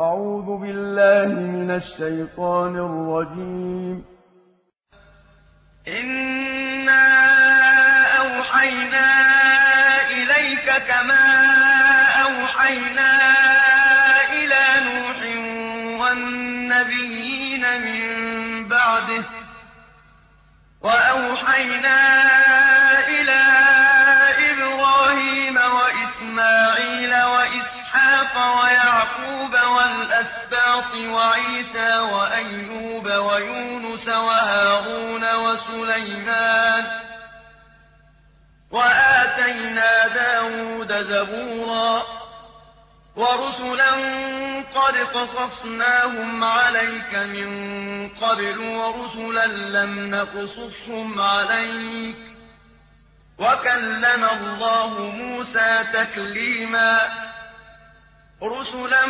أعوذ بالله من الشيطان الرجيم. إنا أوحينا إليك كما أوحينا إلى نوح والنبيين من بعده. وأوحينا والأسباط وعيسى وأيوب ويونس وهارون وسليمان وآتينا داود زبورا ورسلا قد قصصناهم عليك من قبل ورسلا لم نقصصهم عليك وكلم الله موسى تكليما رسلا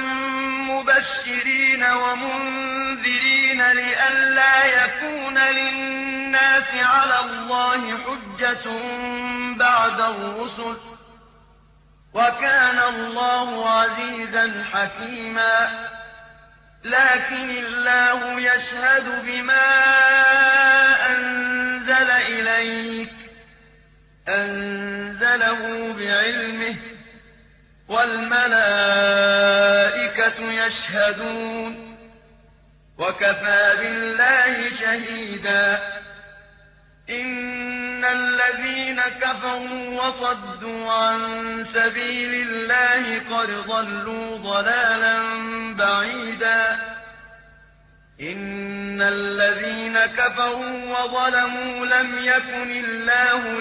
مبشرين ومنذرين لئلا يكون للناس على الله حجة بعد الرسل وكان الله عزيزا حكيما لكن الله يشهد بما أنزل إليك أنزله بعلمه والملائكة يشهدون وكفى بالله شهيدا إن الذين كفروا وصدوا عن سبيل الله قد ضلوا ضلالا بعيدا إن الذين كفروا وظلموا لم يكن الله